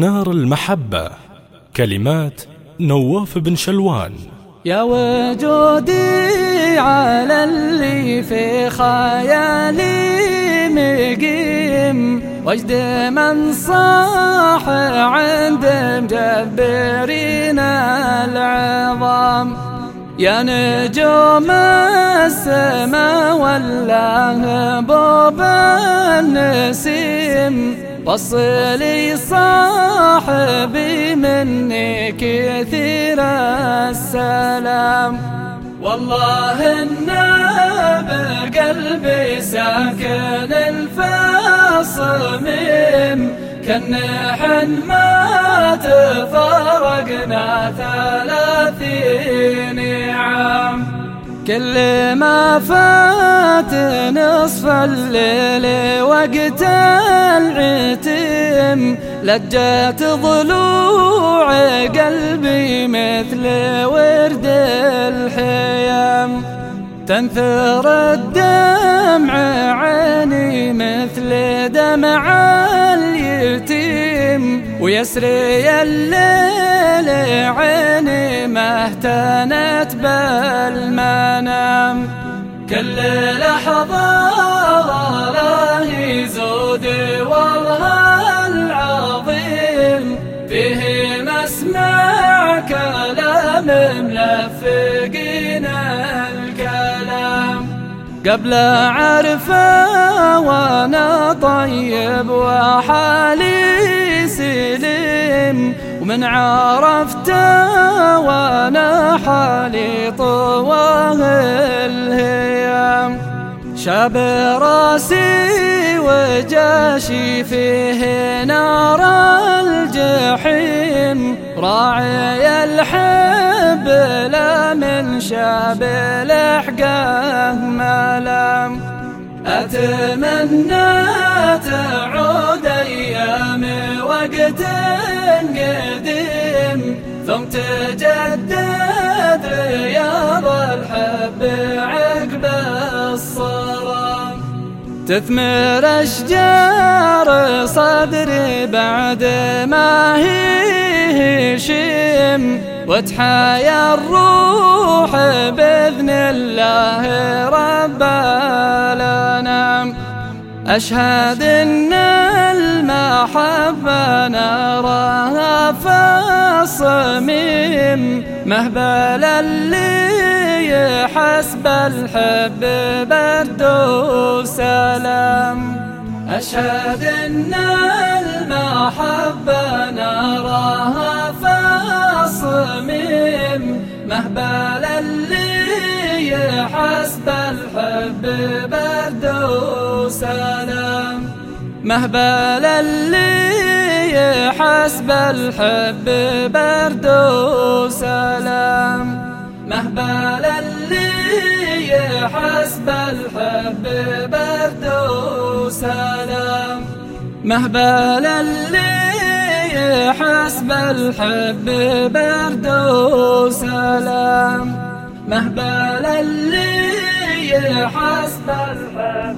نار المحبة كلمات نواف بن شلوان. يا وجودي على اللي في خيالي مقيم وجد من صاح عند مجبرين العظام. يا نجوم السما والله بوب النسيم. وصلي صاحبي مني كثير السلام. والله إن بقلبي ساكن الفاصميم كالنحن ما تفارقنا ثلاثين كل ما فات نصف الليل وقت العتم لجت ضلوع قلبي مثل ورد الحيام تنثر الدمع عيني مثل دمع اليتيم. ويسري الليل عيني ما اهتنت بالمنام كل لحظة الله يزود والله العظيم. فيه مسمع كلام ملفقين الكلام. قبل عرفه وأنا طيب وحالي ومن عرفته وأنا حالي طواه الهيام شاب راسي وجاشي فيه نار الجحيم. راعي الحب لا من شاب لحقه ملام. أتمنى تعود أيام وقت قديم ثم تجدد رياض الحب عقب الصرام تثمر أشجار صدري بعد ما هي هشيم وتحيا الروح بإذن الله رب أشهد إن المحبة نراها في الصميم مهبل اللي حسب الحب برد وسلام أشهد إن المحبة نراها في الصميم مهبل اللي حسب الحب برد وسلام مهبل اللي حسب الحب برد وسلام مهبل اللي حسب الحب برد وسلام مهبل اللي حسب الحب برد وسلام مهبل اللي حسب وسلام